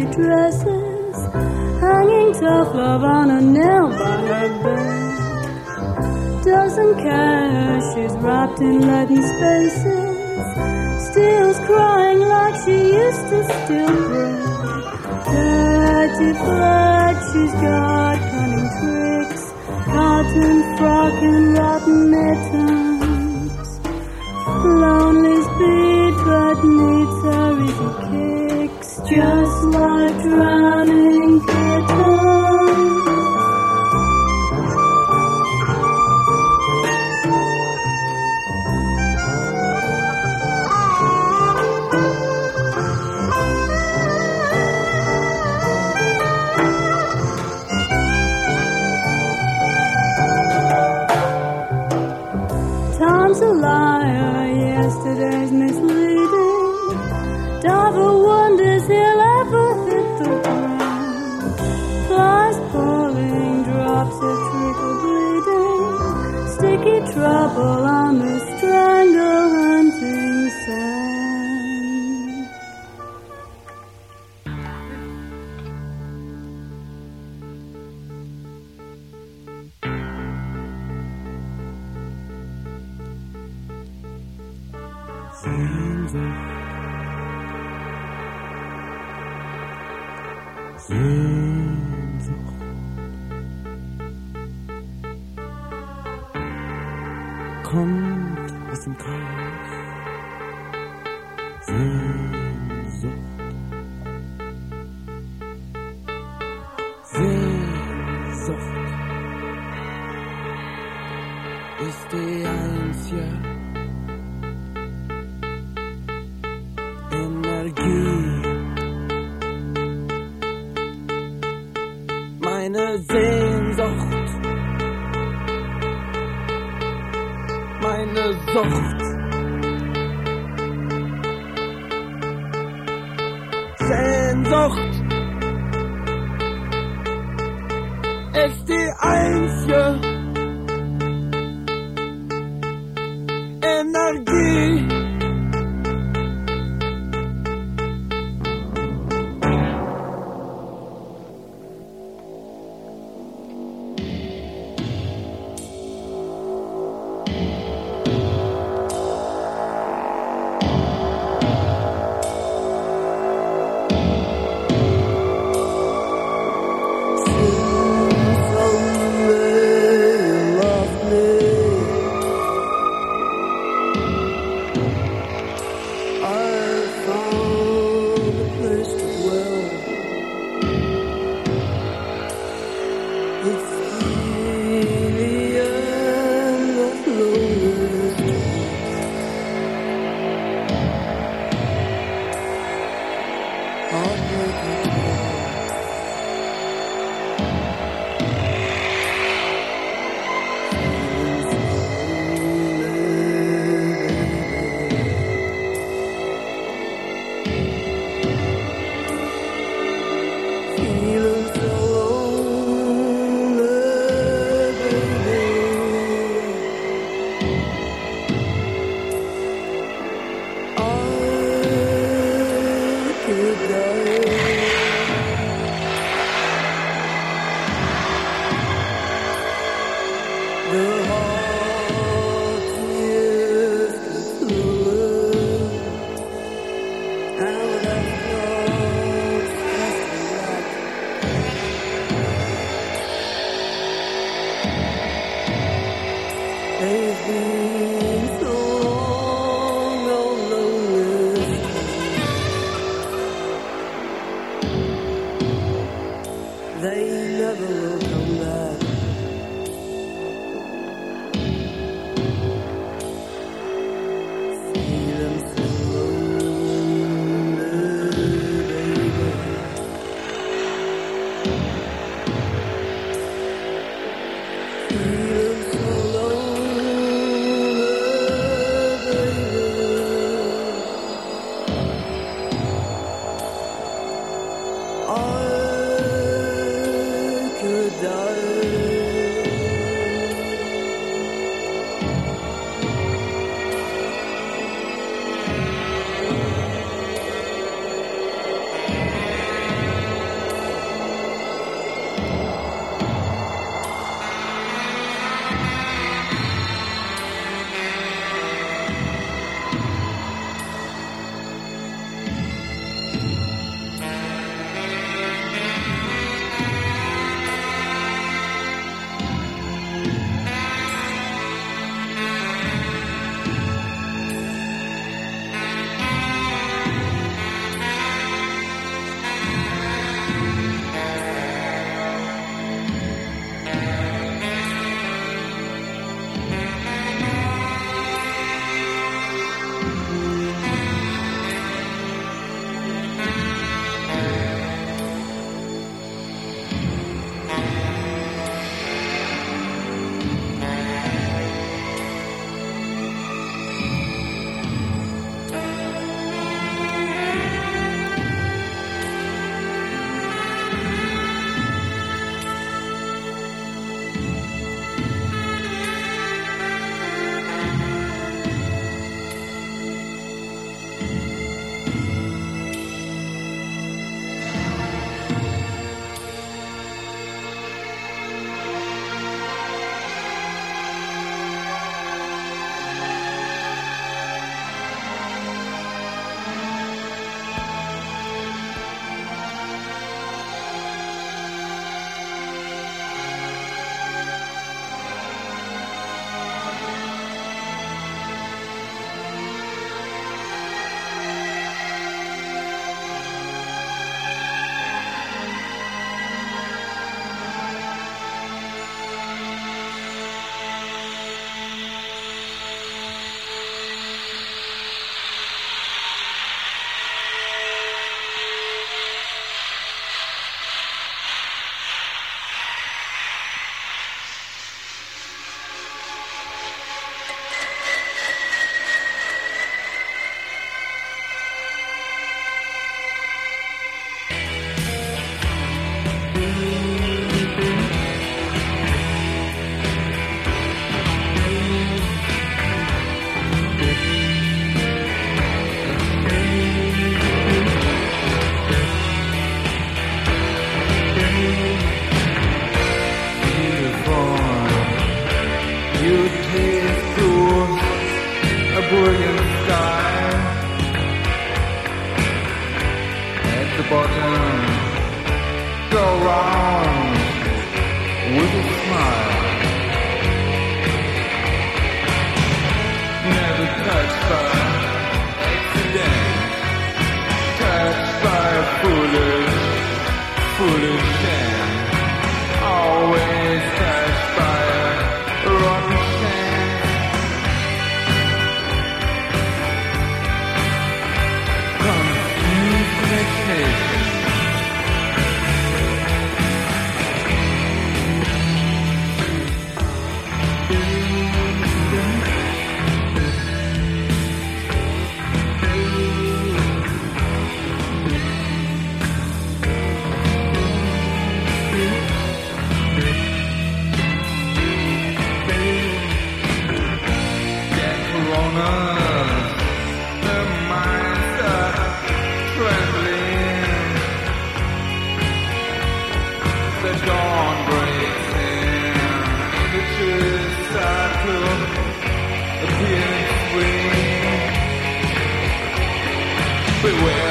empty dresses, hanging tough love on a nail by her bed. Doesn't care, she's wrapped in leaden spaces, steals crying like she used to steal bread. Dirty flag, she's got cunning tricks, cotton frock and rotten mittens. Lonely speed, but needs her easy just like drowning kittens. Kommt aus dem Chaos. Beware.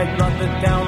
Red blood that down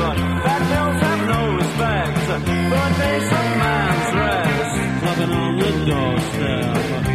Fat girls have no respect But a face of man's rest. knocking on the doorstep.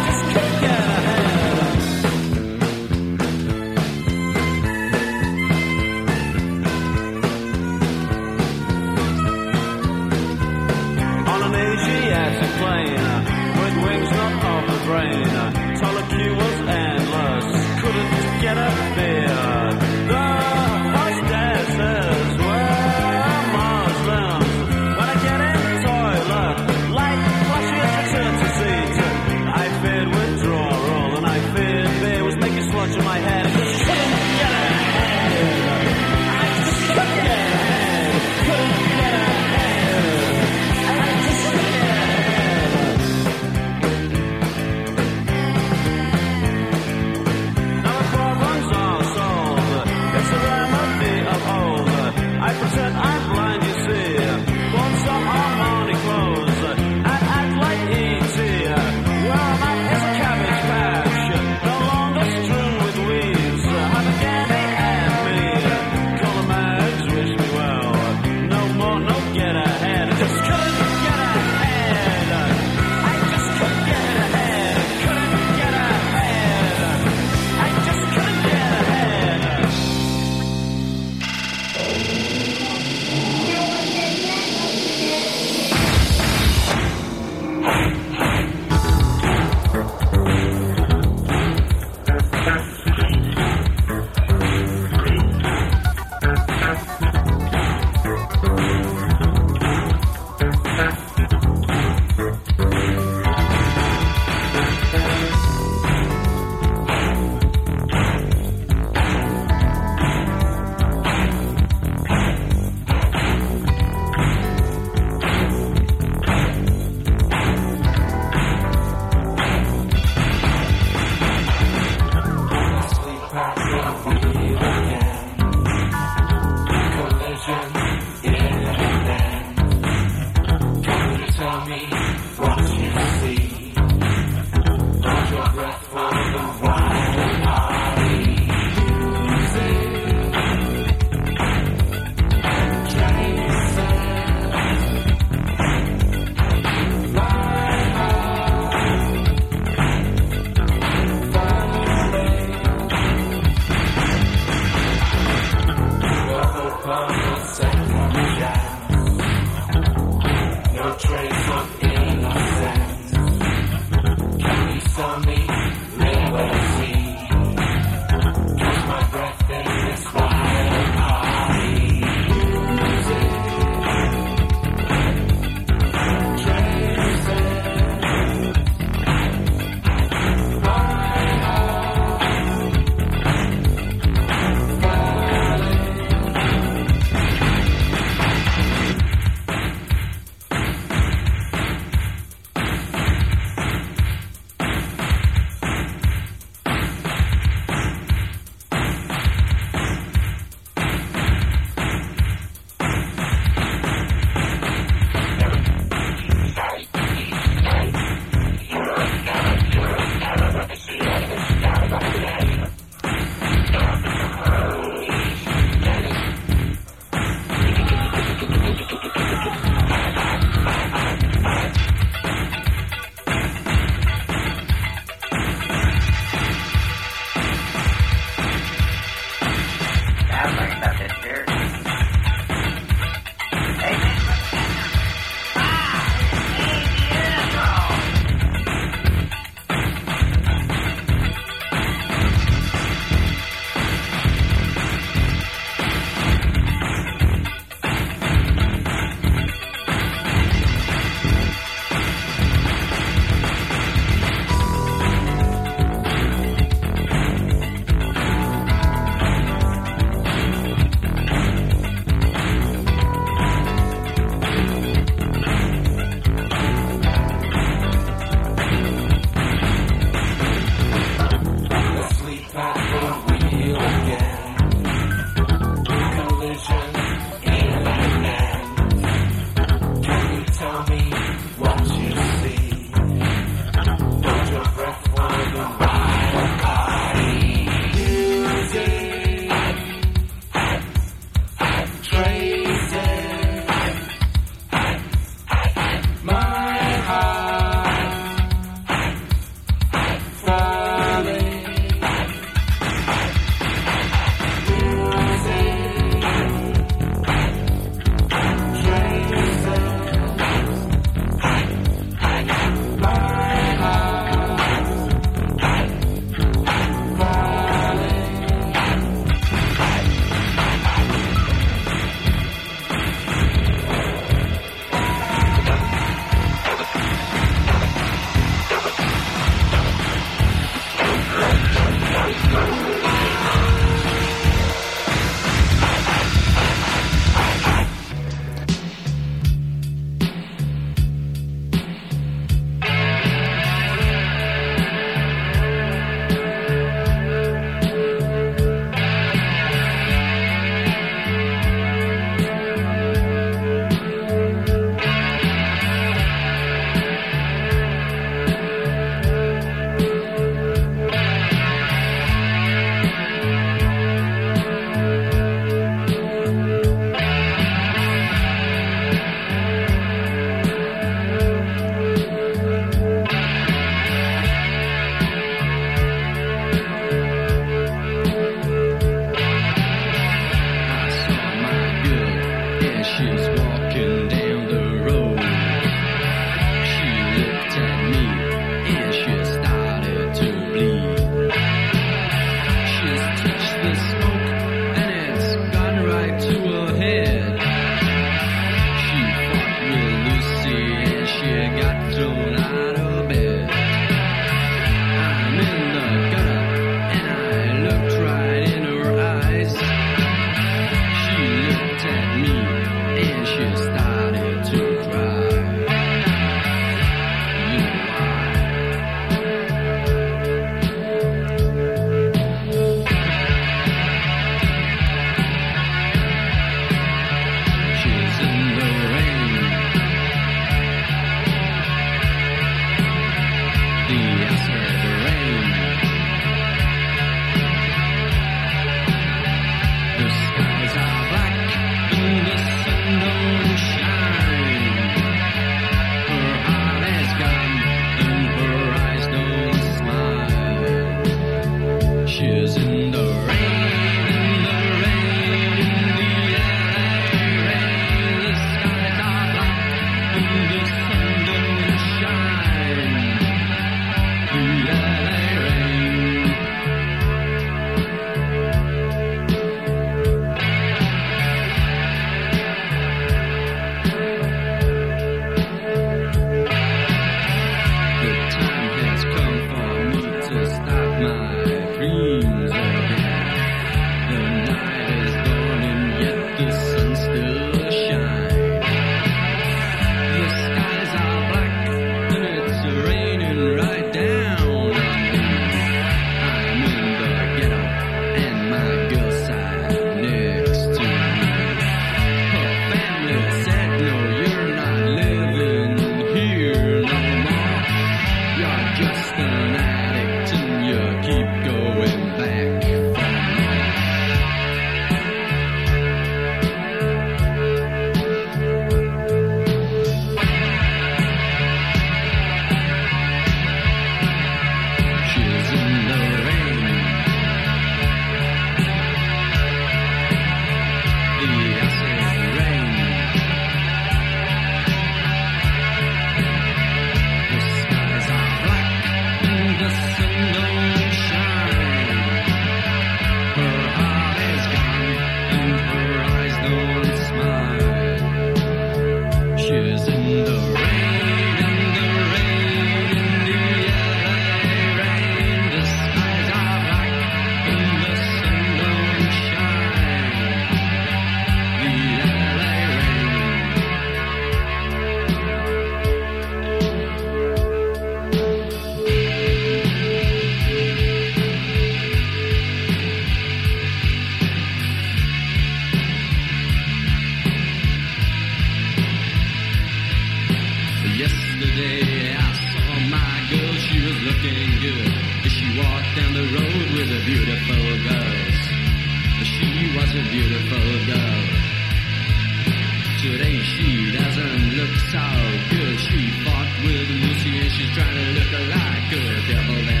Like a good devil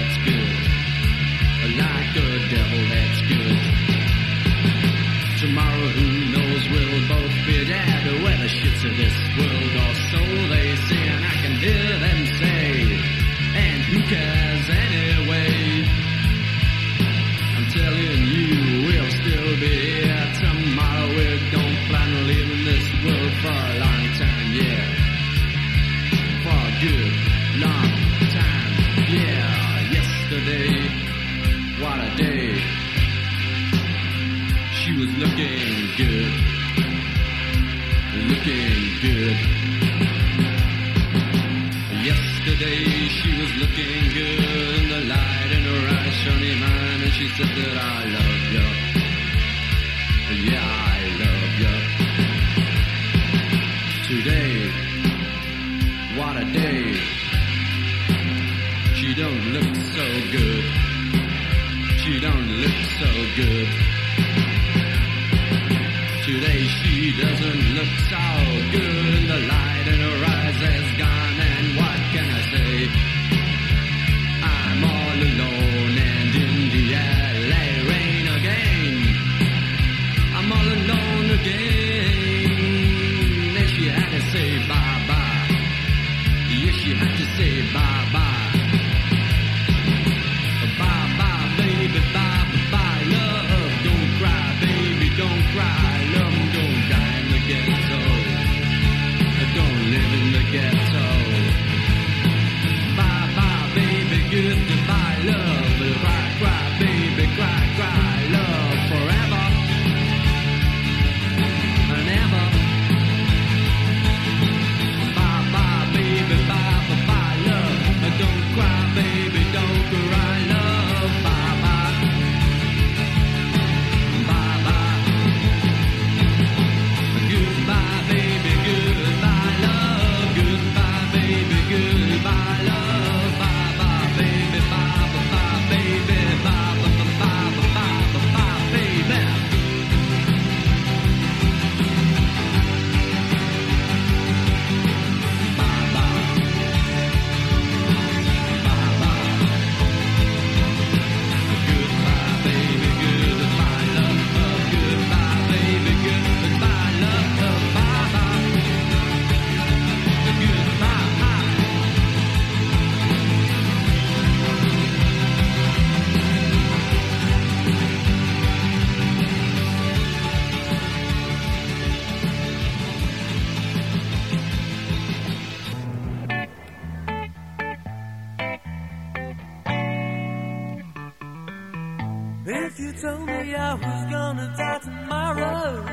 If you told me I was gonna die tomorrow,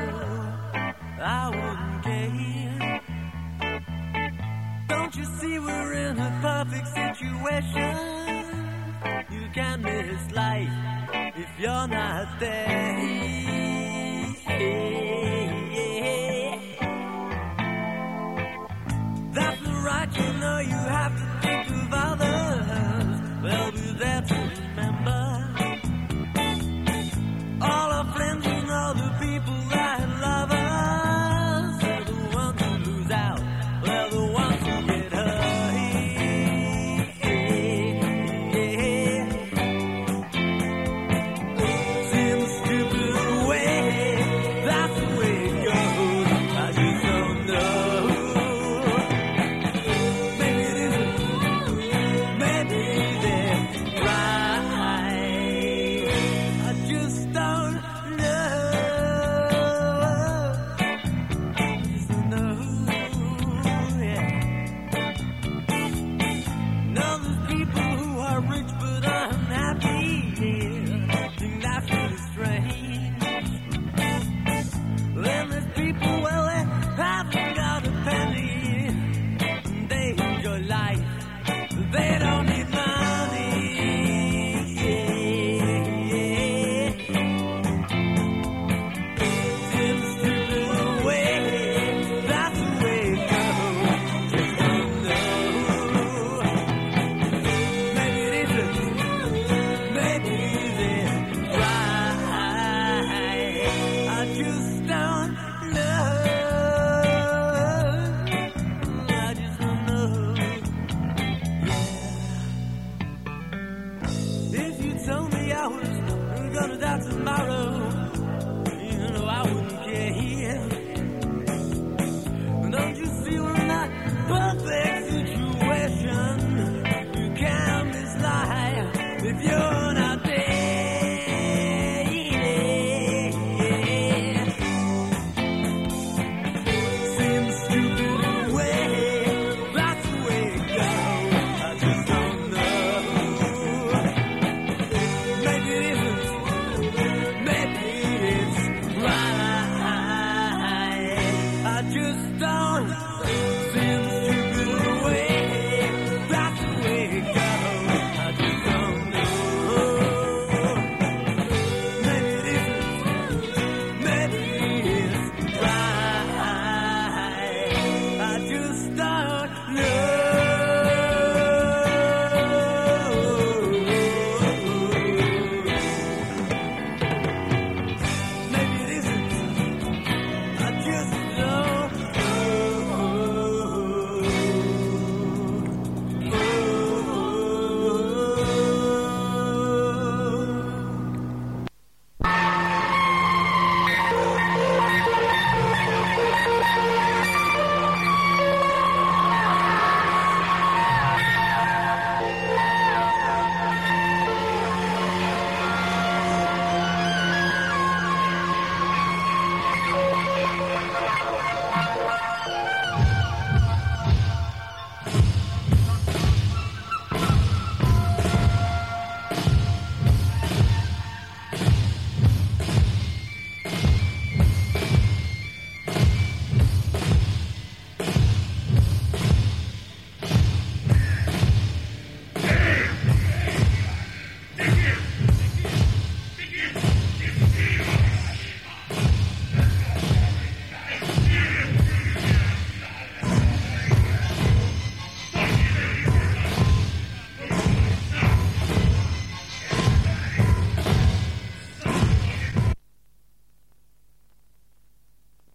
I wouldn't care. Don't you see we're in a perfect situation? You can miss life if you're not there.